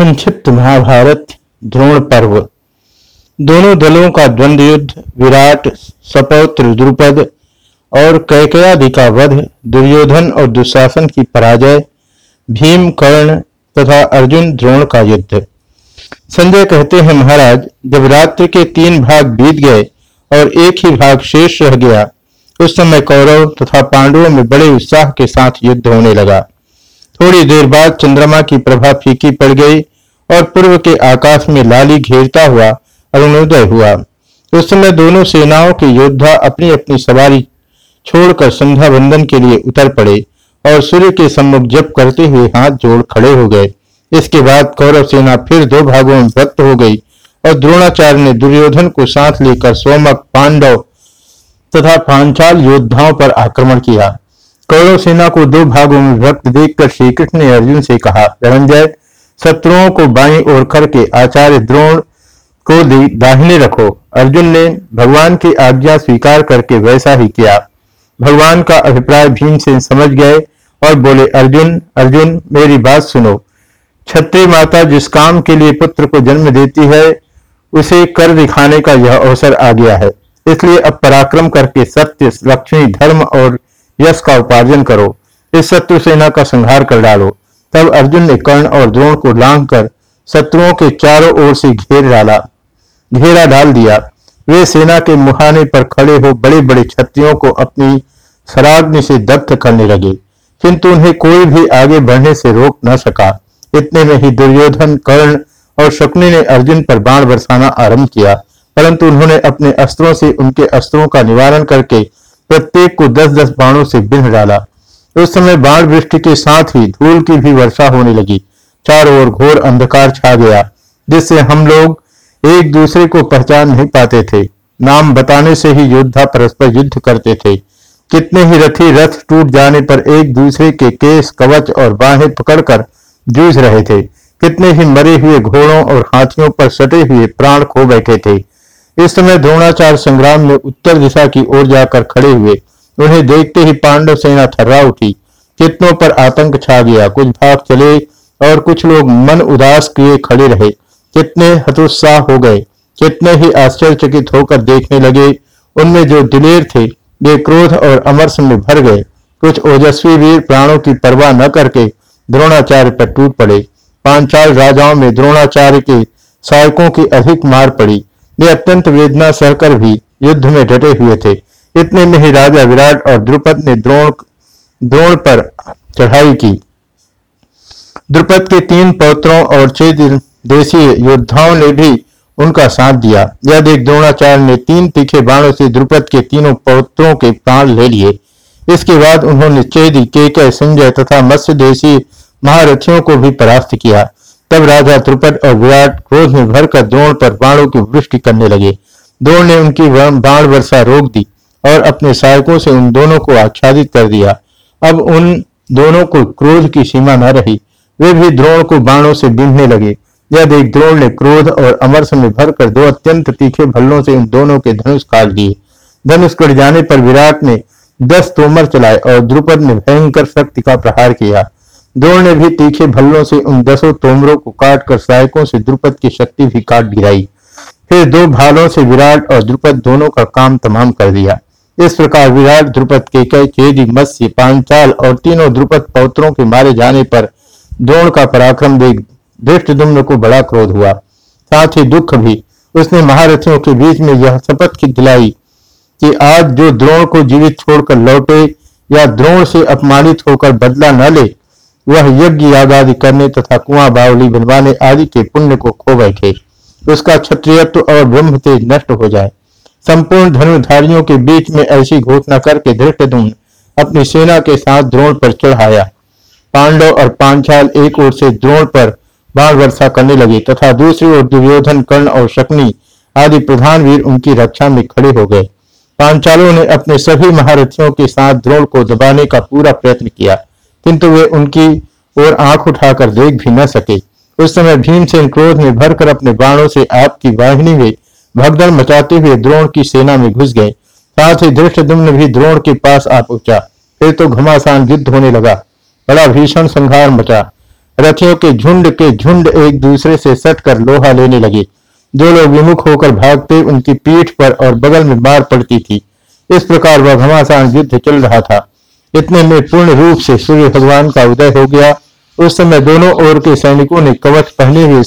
संक्षिप्त महाभारत द्रोण पर्व। दोनों दलों का द्वंद्व युद्ध विराट, सपौत्र, द्रुपद और कैकयादि का वध, दुर्योधन और दुशासन की पराजय, भीम, कर्ण तथा अर्जुन द्रोण का युद्ध। संजय कहते हैं, महाराज, जब रात्रि के तीन भाग बीत गए और एक ही भाग शेष रह गया, उस समय कौरव तथा पांडवों में बड़े उत्साह के साथ युद्ध होने लगा। थोड़ी देर बाद चंद्रमा की प्रभा फीकी पड़ गई और पूर्व के आकाश में लाली घेरता हुआ अरुणोदय हुआ। उस समय दोनों सेनाओं के योद्धा अपनी अपनी सवारी छोड़कर संध्या बंदन के लिए उतर पड़े और सूर्य के सम्मुख जप करते हुए हाथ जोड़ खड़े हो गए। इसके बाद कौरव सेना फिर दो भागों में व्यक्त हो गई और द्रोणाचार्य ने दुर्योधन को साथ लेकर सोमक, पांडव तथा पांचाल योद्धाओं पर आक्रमण किया। कौरव सेना को दो भागों में व्यक्त देखकर श्री कृष्ण ने अर्जुन से कहा धनंजय शत्रुओं को बाई ओर करके आचार्य द्रोण को दाहिने रखो। अर्जुन ने भगवान की आज्ञा स्वीकार करके वैसा ही किया। भगवान का अभिप्राय भीम से समझ गए और बोले, अर्जुन अर्जुन, मेरी बात सुनो। छत्री माता जिस काम के लिए पुत्र को जन्म देती है, उसे कर दिखाने का यह अवसर आ गया है। इसलिए अब पराक्रम करके सत्य, लक्ष्मी, धर्म और यश का उपार्जन करो। इस शत्रु सेना का संहार कर डालो। तब अर्जुन ने कर्ण और द्रोण को लांग कर शत्रुओं के चारों ओर से घेर डाला। घेरा डाल दिया। वे सेना के मुहाने पर खड़े हो बड़े बड़े क्षत्रियों को अपनी सराग्नि से दग्ध करने लगे, किंतु उन्हें कोई भी आगे बढ़ने से रोक न सका। इतने में ही दुर्योधन, कर्ण और शकुनी ने अर्जुन पर बाण बरसाना आरंभ किया, परंतु उन्होंने अपने अस्त्रों से उनके अस्त्रों का निवारण करके प्रत्येक को दस दस बाणों से बिन्ह डाला। उस समय बाढ़ वृष्टि के साथ ही धूल की भी वर्षा होने लगी। चारों ओर घोर अंधकार छा गया, जिससे हम लोग एक दूसरे को पहचान नहीं पाते थे। नाम बताने से ही योद्धा परस्पर युद्ध करते थे। कितने ही रथी रथ टूट जाने पर एक दूसरे के केस, कवच और बाहें पकड़कर जूझ रहे थे। कितने ही मरे हुए घोड़ों और हाथियों पर सटे हुए प्राण खो बैठे थे। इस समय द्रोणाचार्य संग्राम में उत्तर दिशा की ओर जाकर खड़े हुए उन्हें देखते ही पांडव सेना थर्रा उठी। कितनों पर आतंक छा गया। कुछ भाग चले और कुछ लोग मन उदास किए खड़े रहे। कितने हतोत्साह हो गए। कितने ही आश्चर्यचकित होकर देखने लगे। उनमें जो दिलेर थे, वे क्रोध और अमरस में भर गए। कुछ ओजस्वी वीर प्राणों की परवाह न करके द्रोणाचार्य पर टूट पड़े। पांचाल राजाओं में द्रोणाचार्य के सहायकों की अधिक मार पड़ी। वे अत्यंत वेदना सहकर भी युद्ध में डटे हुए थे। इतने में ही राजा विराट और द्रुपद ने द्रोण द्रोण पर चढ़ाई की। द्रुपद के तीन पौत्रों और छह देशीय योद्धाओं ने भी उनका साथ दिया। यह देख द्रोणाचार्य ने तीन तीखे बाणों से द्रुपद के तीनों पौत्रों के प्राण ले लिए। इसके बाद उन्होंने चेदी, केकय, संजय तथा मत्स्य देशी महारथियों को भी परास्त किया। तब राजा द्रुपद और विराट क्रोध में भरकर द्रोण पर बाणों की वृष्टि करने लगे। द्रोण ने उनकी बाण वर्षा रोक दी। और अपने सहायकों से उन दोनों को आच्छादित कर दिया। अब उन दोनों को क्रोध की सीमा न रही। वे भी द्रोण को बाणों से बिंधने लगे। यह देख द्रोण ने क्रोध और अमरस में भरकर दो अत्यंत तीखे भल्लों से उन दोनों के धनुष काट दिए। धनुष कट जाने पर विराट ने दस तोमर चलाए और द्रुपद ने भयंकर शक्ति का प्रहार किया। द्रोण ने भी तीखे भल्लों से उन दसों तोमरों को काट कर सहायकों से द्रुपद की शक्ति भी काट गिराई। फिर दो भालों से विराट और द्रुपद दोनों का काम तमाम कर दिया। इस प्रकार विराट द्रुपद के कई चेदी मत्स्य, पांचाल और तीनों द्रुपद पौत्रों के मारे जाने पर द्रोण का पराक्रम देख दृष्ट को बड़ा क्रोध हुआ। साथ ही दुख भी। उसने महारथियों के बीच में यह शपथ की दिलाई कि आज जो द्रोण को जीवित छोड़कर लौटे या द्रोण से अपमानित होकर बदला न ले, वह यज्ञ याद आदि करने तथा कुआँ बावली बनवाने आदि के पुण्य को खो बैठे। उसका क्षत्रियत्व और ब्रह्म तेज नष्ट हो जाए। संपूर्ण धनुधारियों के बीच में ऐसी घोषणा करके धृष्टदुम्न अपनी सेना के साथ द्रोण पर चढ़ाया। पांडव और पांचाल एक ओर से द्रोण पर बाढ़ वर्षा करने लगे तथा दूसरी ओर दुर्योधन, कर्ण और शक्नि आदि प्रधान वीर उनकी रक्षा में खड़े हो गए। पांचालों ने अपने सभी महारथियों के साथ द्रोण को दबाने का पूरा प्रयत्न किया, किंतु वे उनकी ओर आँख उठाकर देख भी न सके। उस समय भीमसेन क्रोध में भरकर अपने बाणों से आपकी वाहिनी में भगदड़ मचाते हुए द्रोण की सेना में घुस गए। साथ ही धृष्टदुम्न भी द्रोण के पास आ पहुँचा। फिर तो घमासान युद्ध होने लगा। बड़ा भीषण संहार मचा। रथियों के झुंड के झुंड एक दूसरे से सट कर लोहा लेने लगे। जो लोग विमुख होकर भागते उनकी पीठ पर और बगल में मार पड़ती थी। इस प्रकार वह घमासान युद्ध चल रहा था। इतने में पूर्ण रूप से सूर्य भगवान का उदय हो गया। उस समय दोनों ओर के सैनिकों ने कवच पहने हुए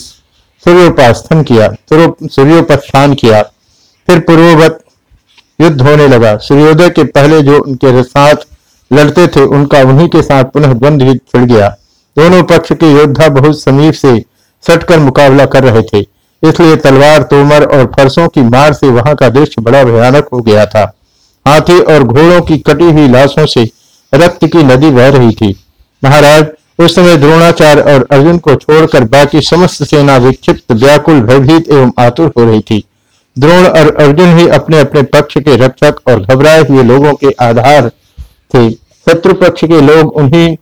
सूर्योपास्थन किया सूर्योपास्थान किया, फिर पूर्ववत युद्ध होने लगा। सूर्योदय के पहले जो उनके साथ लड़ते थे, उनका उन्हीं के साथ पुनः द्वंद्व युद्ध छिड़ गया। दोनों पक्ष के योद्धा बहुत समीप से सटकर मुकाबला कर रहे थे। इसलिए तलवार, तोमर और फरसों की मार से वहाँ का दृश्य बड़ा भयानक हो गया था। हाथी और घोड़ों की कटी हुई लाशों से रक्त की नदी बह रही थी। महाराज उस समय द्रोणाचार्य और अर्जुन को छोड़कर बाकी समस्त सेना विक्षिप्त, व्याकुल, भयभीत एवं आतुर हो रही थी। द्रोण और अर्जुन ही अपने अपने पक्ष के रक्षक और घबराए हुए लोगों के आधार थे। शत्रु पक्ष के लोग उन्हीं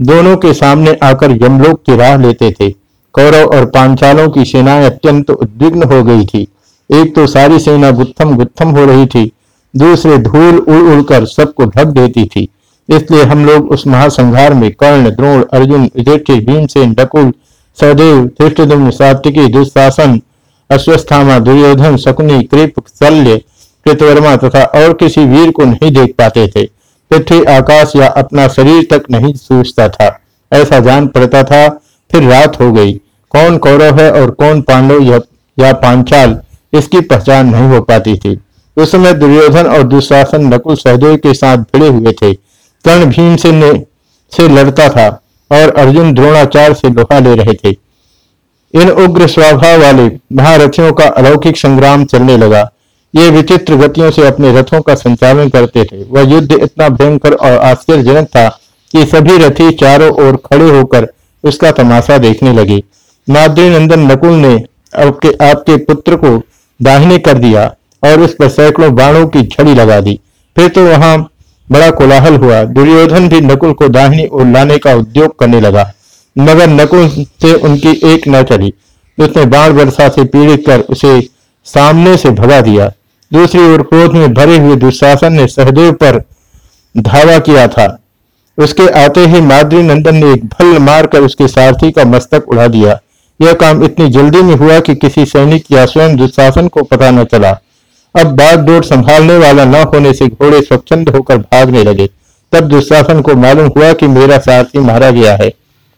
दोनों के सामने आकर यमलोक की राह लेते थे। कौरव और पांचालों की सेनाएँ अत्यंत उद्विग्न हो गई थी। एक तो सारी सेना गुत्थम गुत्थम हो रही थी, दूसरे धूल उड़ उड़कर सबको ढक देती थी। इसलिए हम लोग उस महासंहार में कर्ण, द्रोण, अर्जुन भीमसेन, डकुल, सहदेव धृष्टुम्न सात्विकी, दुशासन, अश्वस्थामा, दुर्योधन, शकुनी, कृप, शल्य, कृतवर्मा तथा और किसी वीर को नहीं देख पाते थे। पृथ्वी, आकाश या अपना शरीर तक नहीं सूझता था। ऐसा जान पड़ता था, फिर रात हो गई। कौन कौरव है और कौन पांडव या पांचाल, इसकी पहचान नहीं हो पाती थी। उस समय दुर्योधन और दुशासन, नकुल, सहदेव के साथ भिड़े हुए थे। कर्ण भीम से, ने, से लड़ता था और अर्जुन द्रोणाचार्य से लोहा ले रहे थे। इन उग्र स्वभाव वाले महारथियों का अलौकिक संग्राम चलने लगा। ये विचित्र गतियों से अपने रथों का संचालन करते थे। वह युद्ध इतना भयंकर और आश्चर्यजनक था कि सभी रथी चारों ओर खड़े होकर उसका तमाशा देखने लगे। माद्री नंदन नकुल ने आपके आपके पुत्र को दाहिने कर दिया और उस पर सैकड़ों बाणों की छड़ी लगा दी। फिर तो वहाँ बड़ा कोलाहल हुआ। दुर्योधन भी नकुल को दाहिनी ओर लाने का उद्योग करने लगा, मगर नकुल से उनकी एक न चली। उसने बाण वर्षा से पीड़ित कर उसे सामने से भगा दिया। दूसरी ओर क्रोध में भरे हुए दुशासन ने सहदेव पर धावा किया था। उसके आते ही माद्री नंदन ने एक भल मारकर उसके सारथी का मस्तक उड़ा दिया। यह काम इतनी जल्दी में हुआ कि किसी सैनिक या स्वयं दुशासन को पता न चला। अब बागडोर संभालने वाला न होने से घोड़े स्वच्छंद होकर भागने लगे। तब दुशासन को मालूम हुआ कि मेरा सारथी मारा गया है।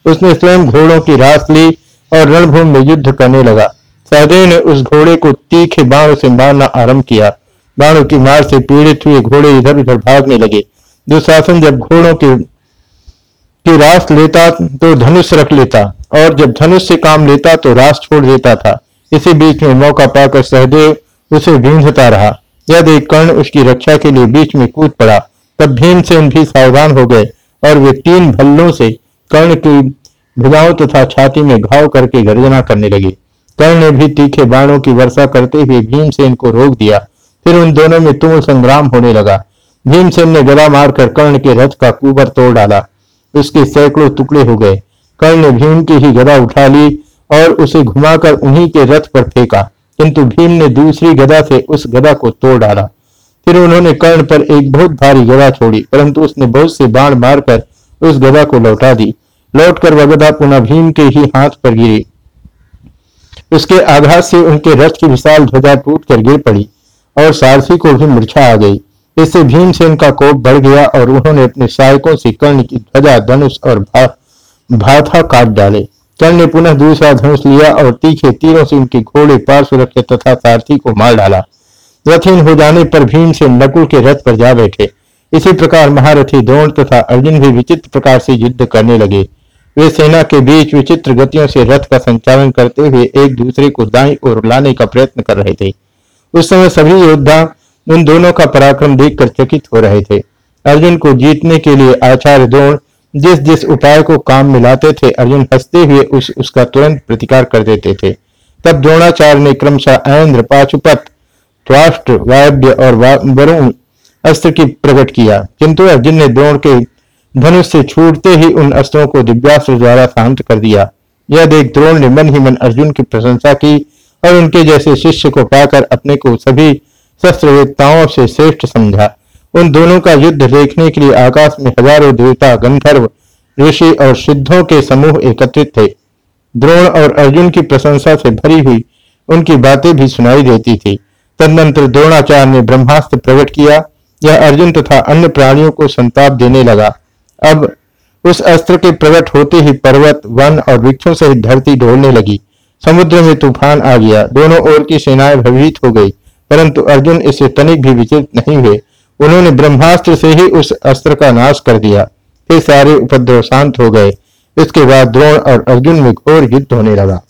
उसने स्वयं घोड़ों की रास ली और रणभूमि में युद्ध करने लगा। सहदेव ने उस घोड़े को तीखे बाणों से मारना आरंभ किया। बाणों की मार से पीड़ित हुए घोड़े इधर उधर भागने लगे। दुशासन जब घोड़ों के, की रास लेता तो धनुष रख लेता और जब धनुष से काम लेता तो रास छोड़ देता था। इसी बीच में मौका पाकर सहदेव उसे ढूंढता रहा। यह देख कर्ण उसकी रक्षा के लिए बीच में कूद पड़ा, तब भीमसेन भी सावधान हो गए और वे तीन भल्लों से कर्ण की भुजाओं तथा छाती में घाव करके गर्जना करने लगे। कर्ण ने भी तीखे बाणों की वर्षा करते हुए भीमसेन को रोक दिया। फिर उन दोनों में तुम संग्राम होने लगा। भीमसेन ने गदा मारकर कर्ण के रथ का कुबर तोड़ डाला। उसके सैकड़ों टुकड़े हो गए। कर्ण ने भीम की ही गदा उठा ली और उसे घुमाकर उन्हीं के रथ पर फेंका। किंतु भीम ने दूसरी गदा से उस गदा को तोड़ डाला। फिर उन्होंने कर्ण पर एक बहुत भारी गदा छोड़ी परंतु उसने बहुत से बाण मारकर उस गदा को लौटा दी। लौटकर वह गदा पुनः भीम के ही हाथ पर गिरी। उसके आघात से उनके रथ की विशाल ध्वजा टूट कर गिर पड़ी और सारथी को भी मूर्छा आ गई। इससे भीम से उनका कोप बढ़ गया और उन्होंने अपने सहायकों से कर्ण की ध्वजा धनुष और भा, भाथा काट डाले। चल ने पुनः दूसरा धनुष लिया और तीखे तीरों से उनके घोड़े पार्श्व रखे तथा सारथी को मार डाला। रथहीन हो जाने पर भीम से नकुल के रथ पर जा बैठे। इसी प्रकार महारथी द्रोण तथा अर्जुन भी विचित्र प्रकार से युद्ध करने लगे। वे सेना के बीच विचित्र गतियों से रथ का संचालन करते हुए एक दूसरे को दाई और लाने का प्रयत्न कर रहे थे। उस समय सभी योद्धा उन दोनों का पराक्रम देखकर चकित हो रहे थे। अर्जुन को जीतने के लिए आचार्य द्रोण जिस जिस उपाय को काम में लाते थे, अर्जुन हँसते हुए उस, उसका तुरंत प्रतिकार कर देते थे। तब द्रोणाचार्य ने क्रमशः ऐन्द्र राष्ट्र वायव्य और वरुण अस्त्र की प्रकट किया। किंतु अर्जुन ने द्रोण के धनुष से छूटते ही उन अस्त्रों को दिव्यास्त्र द्वारा शांत कर दिया। यह देख द्रोण ने मन ही मन अर्जुन की प्रशंसा की और उनके जैसे शिष्य को पाकर अपने को सभी शस्त्र से श्रेष्ठ समझा। उन दोनों का युद्ध देखने के लिए आकाश में हज़ारों देवता, गंधर्व, ऋषि और सिद्धों के समूह एकत्रित थे। द्रोण और अर्जुन की प्रशंसा से भरी हुई उनकी बातें भी सुनाई देती थी। तदनंतर द्रोणाचार्य ने ब्रह्मास्त्र प्रकट किया, यह अर्जुन तथा अन्य प्राणियों को संताप देने लगा। अब उस अस्त्र के प्रकट होते ही पर्वत, वन और वृक्षों सहित धरती डोलने लगी। समुद्र में तूफ़ान आ गया। दोनों ओर की सेनाएँ भयभीत हो गई, परंतु अर्जुन इससे तनिक भी विचलित नहीं हुए। उन्होंने ब्रह्मास्त्र से ही उस अस्त्र का नाश कर दिया। फिर सारे उपद्रव शांत हो गए। इसके बाद द्रोण और अर्जुन में घोर युद्ध होने लगा।